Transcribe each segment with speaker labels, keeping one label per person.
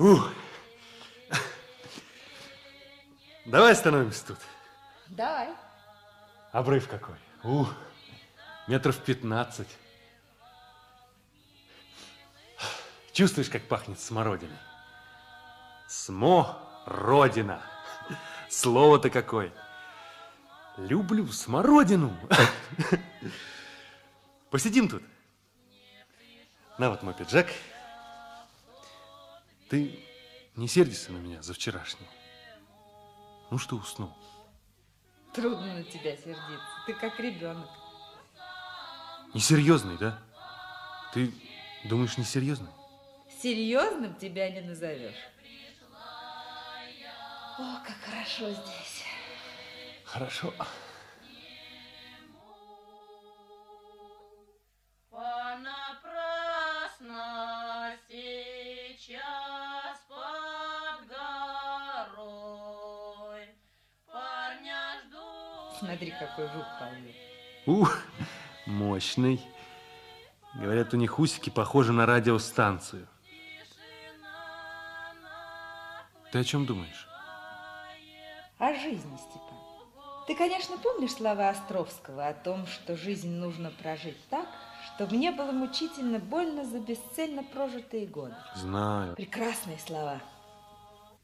Speaker 1: Ух. Давай остановимся тут.
Speaker 2: Давай.
Speaker 1: Обрыв какой. Ух, метров пятнадцать. Чувствуешь, как пахнет смородиной? Смо-родина. Слово-то какое. Люблю смородину. Посидим тут. На вот мой пиджак. Ты не сердишься на меня за вчерашнее? Ну что уснул?
Speaker 2: Трудно на тебя сердиться. Ты как ребенок.
Speaker 1: Несерьезный, да? Ты думаешь, несерьезный?
Speaker 2: Серьезным тебя не назовешь. О, как хорошо здесь.
Speaker 1: Хорошо.
Speaker 3: Понапрасно
Speaker 2: какой жук ползет.
Speaker 1: Ух, мощный. Говорят, у них усики похожи на радиостанцию. Ты о чем думаешь?
Speaker 2: О жизни, Степан. Ты, конечно, помнишь слова Островского о том, что жизнь нужно прожить так, чтобы не было мучительно больно за бесцельно прожитые годы.
Speaker 1: Знаю.
Speaker 2: Прекрасные слова.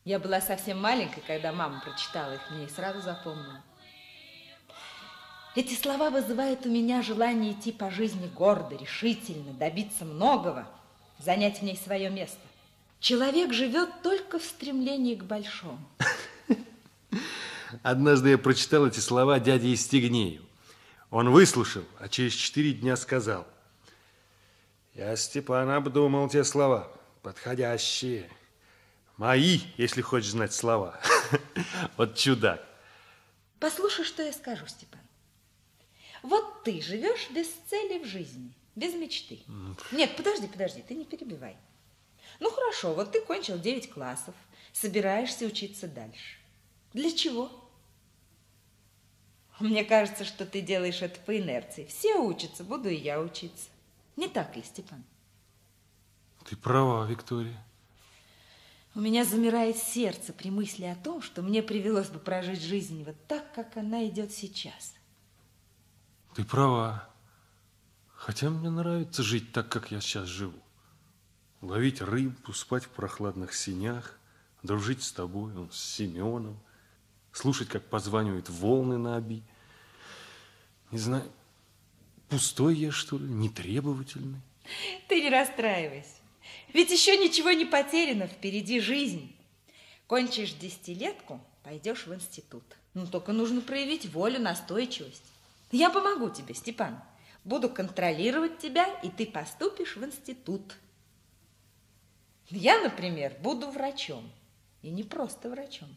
Speaker 2: Я была совсем маленькой, когда мама прочитала их мне и сразу запомнила. Эти слова вызывают у меня желание идти по жизни гордо, решительно, добиться многого, занять в ней свое место. Человек живет только в стремлении к большому.
Speaker 1: Однажды я прочитал эти слова дяде Истигнею. Он выслушал, а через четыре дня сказал. Я, Степан, обдумал те слова, подходящие. Мои, если хочешь знать слова. Вот чудак.
Speaker 2: Послушай, что я скажу, Степан. Вот ты живешь без цели в жизни, без мечты. Нет, подожди, подожди, ты не перебивай. Ну хорошо, вот ты кончил 9 классов, собираешься учиться дальше. Для чего? Мне кажется, что ты делаешь это по инерции. Все учатся, буду и я учиться. Не так ли, Степан?
Speaker 1: Ты права, Виктория.
Speaker 2: У меня замирает сердце при мысли о том, что мне привелось бы прожить жизнь вот так, как она идет сейчас.
Speaker 1: Ты права. Хотя мне нравится жить так, как я сейчас живу. Ловить рыбу, спать в прохладных синях, дружить с тобой, ну, с Семеном, слушать, как позванивают волны на оби. Не знаю, пустой я, что ли, нетребовательный?
Speaker 2: Ты не расстраивайся. Ведь еще ничего не потеряно, впереди жизнь. Кончишь десятилетку, пойдешь в институт. Ну, только нужно проявить волю, настойчивость. Я помогу тебе, Степан. Буду контролировать тебя, и ты поступишь в институт. Я, например, буду врачом. И не просто врачом.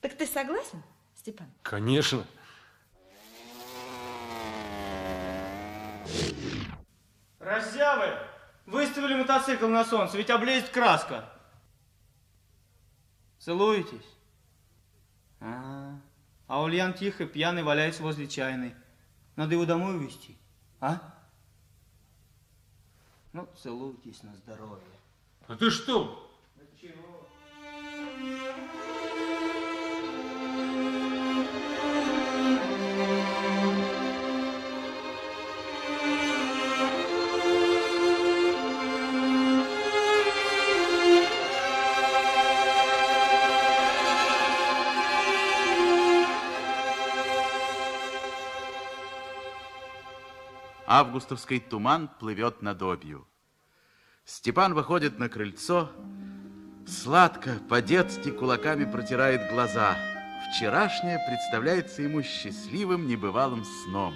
Speaker 2: Так ты согласен, Степан?
Speaker 1: Конечно.
Speaker 4: Раззявы! Выставили мотоцикл на солнце, ведь облезет краска. Целуетесь? А, а Ульян тихо, пьяный, валяется возле чайной. Надо его домой увезти, а? Ну, целуйтесь на здоровье.
Speaker 1: А ты что?
Speaker 4: Чего?
Speaker 5: Августовский туман плывет над обью. Степан выходит на крыльцо, сладко, по-детски кулаками протирает глаза. Вчерашнее представляется ему счастливым небывалым сном.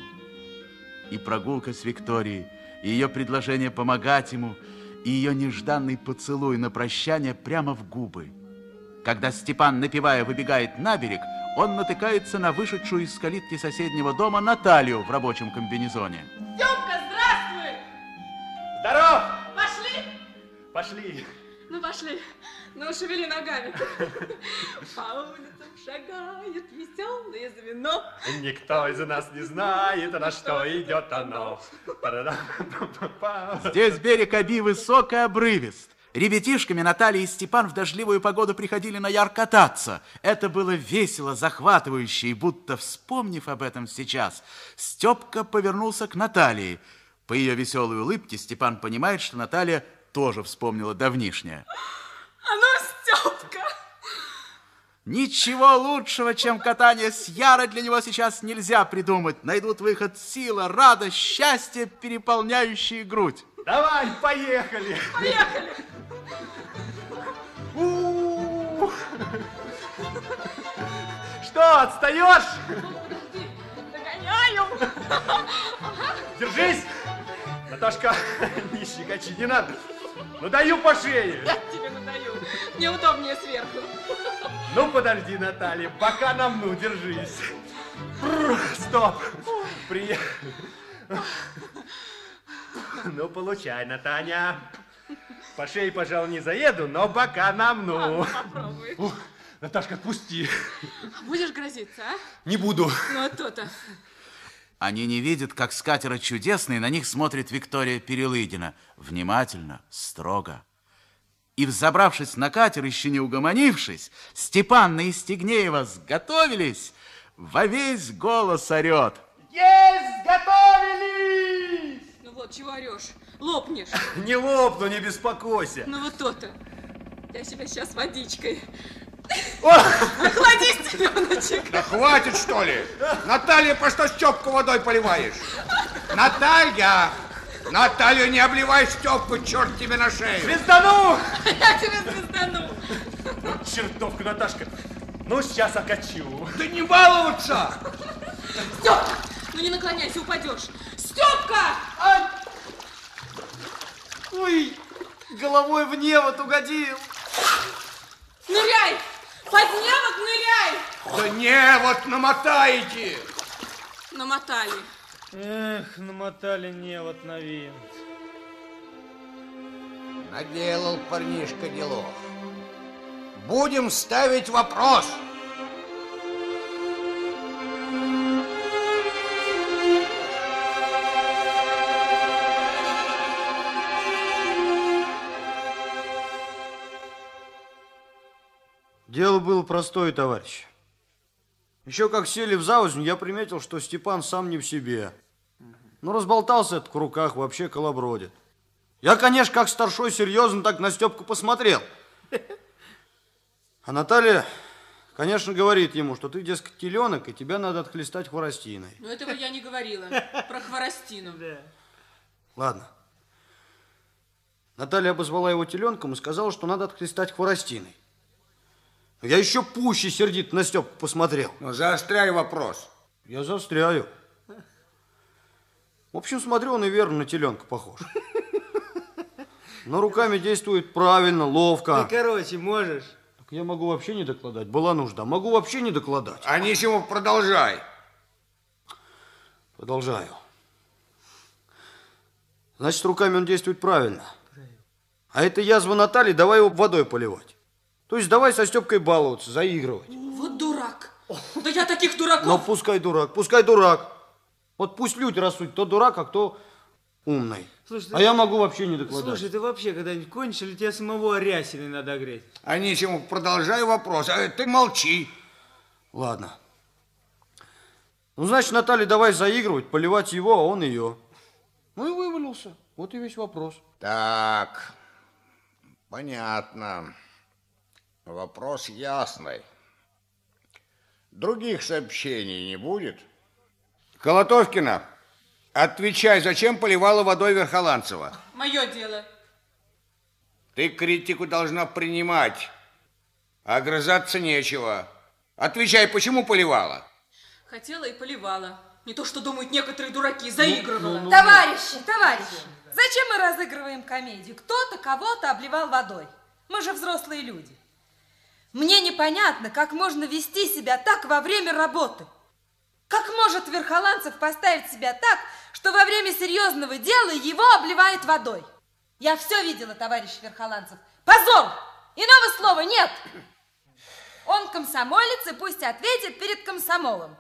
Speaker 5: И прогулка с Викторией, и ее предложение помогать ему, и ее нежданный поцелуй на прощание прямо в губы. Когда Степан, напевая, выбегает на берег, он натыкается на вышедшую из калитки соседнего дома Наталью в рабочем комбинезоне.
Speaker 3: Степка, здравствуй!
Speaker 4: Здоров!
Speaker 3: Пошли?
Speaker 4: Пошли.
Speaker 3: Ну, пошли. Ну, шевели ногами. По улицам шагает веселое звено.
Speaker 1: Никто из нас не знает, на что идет оно.
Speaker 5: Здесь берег Оби высок и обрывист. Ребятишками Наталья и Степан в дождливую погоду приходили на яр кататься. Это было весело, захватывающе, и будто вспомнив об этом сейчас, Степка повернулся к Наталье. По ее веселой улыбке Степан понимает, что Наталья тоже вспомнила давнишнее.
Speaker 3: А ну, Степка!
Speaker 5: Ничего лучшего, чем катание с Яра для него сейчас нельзя придумать. Найдут выход сила, радость, счастье, переполняющие грудь.
Speaker 6: Давай, поехали!
Speaker 3: Поехали!
Speaker 6: Что, отстаешь?
Speaker 3: Догоняю!
Speaker 6: Держись! Наташка, не щекочи, не надо. Ну, даю по шее.
Speaker 3: Я тебе надаю. Мне удобнее сверху.
Speaker 6: Ну, подожди, Наталья, пока на мну, держись. Бррр, Стоп. При... Ну, получай, Натаня. По шее, пожалуй, не заеду, но бока на мну.
Speaker 3: Попробуй.
Speaker 6: Наташка, отпусти.
Speaker 3: Будешь грозиться, а?
Speaker 6: Не буду.
Speaker 3: Ну, а то-то.
Speaker 5: Они не видят, как с катера чудесный на них смотрит Виктория Перелыгина. Внимательно, строго. И, взобравшись на катер, еще не угомонившись, Степан и Стегнеева сготовились, во весь голос орет.
Speaker 3: Ну вот, чего орешь? Лопнешь.
Speaker 6: Не лопну, не беспокойся.
Speaker 3: Ну вот то-то. Я себя сейчас водичкой.
Speaker 6: О!
Speaker 3: Охлади, Степаночек.
Speaker 7: Да хватит, что ли? Наталья, по что Степку водой поливаешь? Наталья! Наталью не обливай Степку, черт тебе на шею!
Speaker 6: Звездану!
Speaker 3: Я тебя звездану.
Speaker 6: Чертовка, Наташка. Ну, сейчас окачу.
Speaker 7: Да не баловаться!
Speaker 3: Степка, ну не наклоняйся, упадешь. Степка!
Speaker 4: Ой, головой в невод угодил.
Speaker 3: Ныряй! Под невод ныряй!
Speaker 7: Да не, вот намотаете!
Speaker 3: Намотали.
Speaker 4: Эх, намотали невод на винт.
Speaker 7: Наделал парнишка делов. Будем ставить вопрос.
Speaker 8: Дело было простое, товарищ. Еще как сели в завозню, я приметил, что Степан сам не в себе. Ну, разболтался этот в руках, вообще колобродит. Я, конечно, как старшой серьезно так на Степку посмотрел. А Наталья, конечно, говорит ему, что ты, дескать, теленок, и тебя надо отхлестать хворостиной.
Speaker 3: Ну этого я не говорила. Про хворостину.
Speaker 8: Ладно. Наталья обозвала его теленком и сказала, что надо отхлестать хворостиной. Я еще пуще сердит на Степку посмотрел.
Speaker 7: Ну, заостряй вопрос.
Speaker 8: Я застряю. В общем, смотрю, он и верно на теленка похож. Но руками действует правильно, ловко.
Speaker 4: Ты, короче, можешь.
Speaker 8: Так я могу вообще не докладать. Была нужда. Могу вообще не докладать.
Speaker 7: Анисимов, продолжай.
Speaker 8: Продолжаю. Значит, руками он действует правильно. А это язва Натальи, давай его водой поливать. То есть давай со Степкой баловаться, заигрывать.
Speaker 3: Вот дурак. Да я таких дураков.
Speaker 8: Но пускай дурак, пускай дурак. Вот пусть люди рассудят, кто дурак, а кто умный.
Speaker 4: Слушай,
Speaker 8: а
Speaker 4: ты-
Speaker 8: я могу вообще не докладать.
Speaker 4: Слушай, ты вообще когда-нибудь кончишь, или тебя самого Рясиной надо греть?
Speaker 7: Анисимов, продолжай вопрос. А ты молчи.
Speaker 8: Ладно. Ну, значит, Наталья, давай заигрывать, поливать его, а он ее. Ну и вывалился. Вот и весь вопрос.
Speaker 7: Так, понятно. Вопрос ясный. Других сообщений не будет? Колотовкина, отвечай, зачем поливала водой Верхоланцева?
Speaker 3: Мое дело.
Speaker 7: Ты критику должна принимать, а огрызаться нечего. Отвечай, почему поливала?
Speaker 3: Хотела и поливала. Не то, что думают некоторые дураки, заигрывала.
Speaker 2: Товарищи, товарищи, зачем мы разыгрываем комедию? Кто-то кого-то обливал водой. Мы же взрослые люди. Мне непонятно, как можно вести себя так во время работы. Как может Верхоланцев поставить себя так, что во время серьезного дела его обливает водой? Я все видела, товарищ Верхоланцев. Позор! Иного слова нет! Он комсомолец и пусть ответит перед комсомолом.